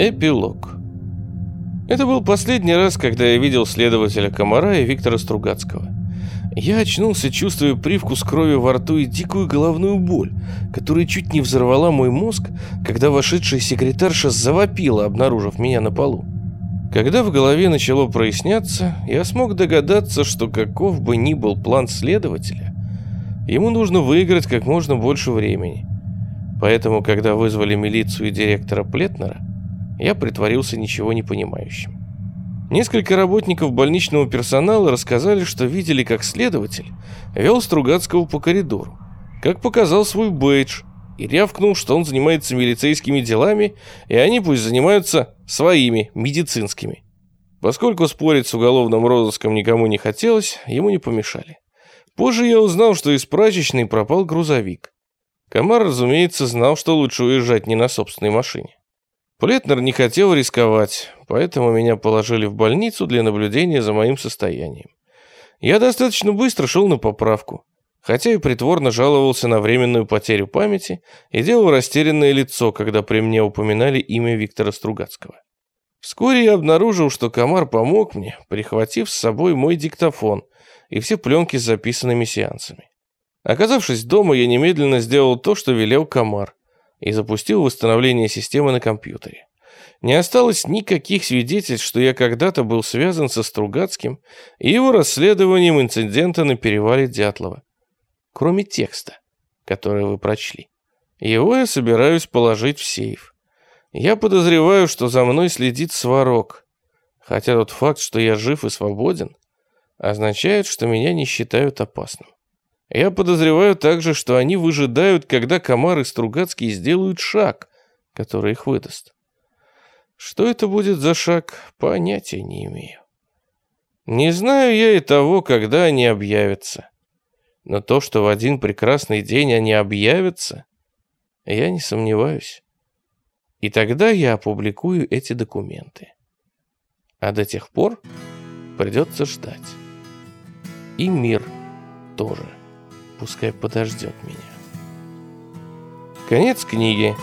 Эпилог. Это был последний раз, когда я видел следователя Комара и Виктора Стругацкого. Я очнулся, чувствуя привкус крови во рту и дикую головную боль, которая чуть не взорвала мой мозг, когда вошедшая секретарша завопила, обнаружив меня на полу. Когда в голове начало проясняться, я смог догадаться, что каков бы ни был план следователя, ему нужно выиграть как можно больше времени. Поэтому, когда вызвали милицию и директора Плетнера, я притворился ничего не понимающим. Несколько работников больничного персонала рассказали, что видели, как следователь вел Стругацкого по коридору, как показал свой бейдж и рявкнул, что он занимается милицейскими делами, и они пусть занимаются своими, медицинскими. Поскольку спорить с уголовным розыском никому не хотелось, ему не помешали. Позже я узнал, что из прачечной пропал грузовик. Комар, разумеется, знал, что лучше уезжать не на собственной машине. Плетнер не хотел рисковать, поэтому меня положили в больницу для наблюдения за моим состоянием. Я достаточно быстро шел на поправку, хотя и притворно жаловался на временную потерю памяти и делал растерянное лицо, когда при мне упоминали имя Виктора Стругацкого. Вскоре я обнаружил, что комар помог мне, прихватив с собой мой диктофон и все пленки с записанными сеансами. Оказавшись дома, я немедленно сделал то, что велел комар, и запустил восстановление системы на компьютере. Не осталось никаких свидетельств, что я когда-то был связан со Стругацким и его расследованием инцидента на перевале Дятлова. Кроме текста, который вы прочли. Его я собираюсь положить в сейф. Я подозреваю, что за мной следит Сварог. Хотя тот факт, что я жив и свободен, означает, что меня не считают опасным. Я подозреваю также, что они выжидают, когда Комар и Стругацкий сделают шаг, который их выдаст. Что это будет за шаг, понятия не имею. Не знаю я и того, когда они объявятся. Но то, что в один прекрасный день они объявятся, я не сомневаюсь. И тогда я опубликую эти документы. А до тех пор придется ждать. И мир тоже пускай подождет меня. Конец книги.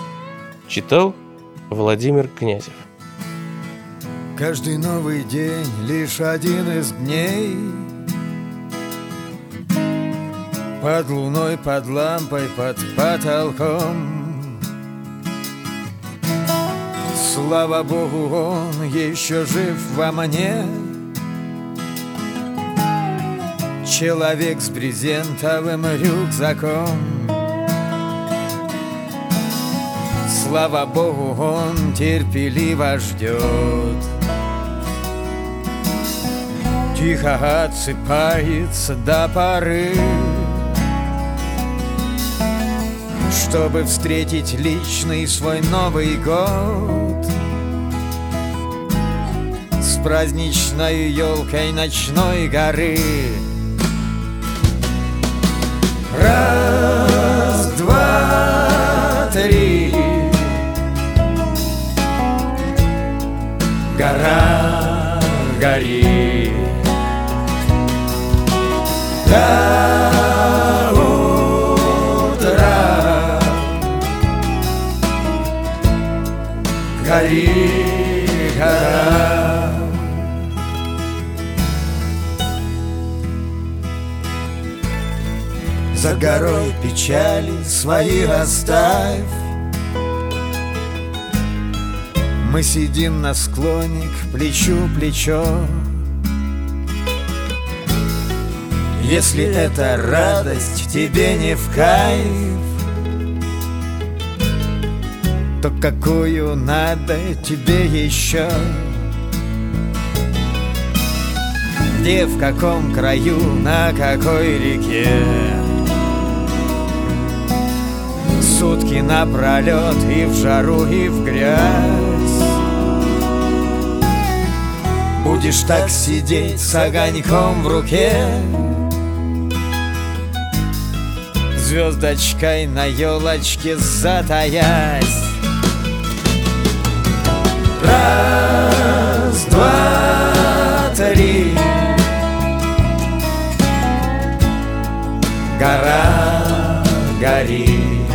Читал Владимир Князев. Каждый новый день лишь один из дней Под луной, под лампой, под потолком Слава Богу, он еще жив во мне Человек с брезентовым рюкзаком. Слава Богу, он терпеливо ждет. Тихо отсыпается до поры. Чтобы встретить личный свой Новый год. С праздничной елкой ночной горы Раз, два, три. Гора гори. До утра. Гори гора За горой печали свои оставь Мы сидим на склоне к плечу плечо Если эта радость тебе не в кайф То какую надо тебе еще? Где, в каком краю, на какой реке? Сутки напролет И в жару, и в грязь. Будешь так сидеть с огоньком в руке Звездочкой на елочке затаясь. Раз, два, три. Гора горит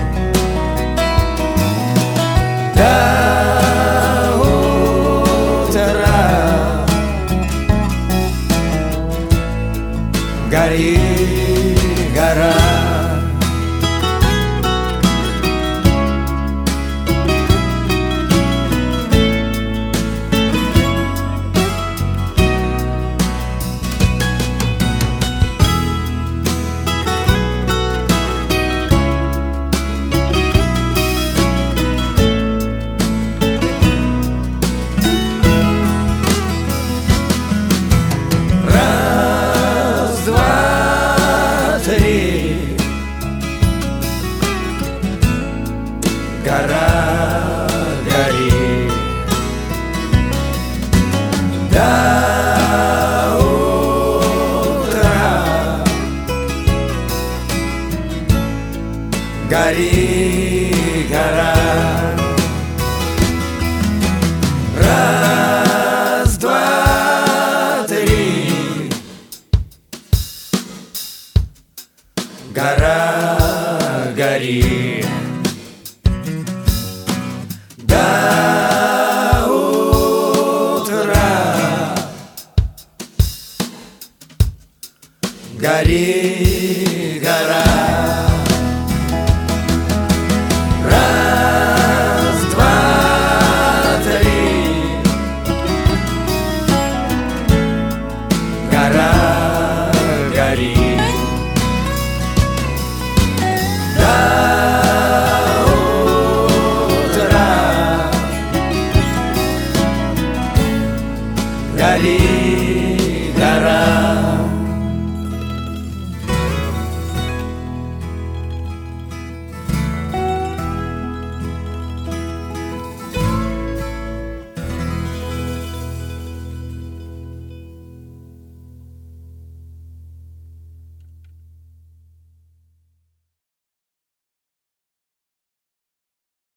Гори, гора. Раз, два, три. Гора, гори. До утра. Гори, гора. гори гора.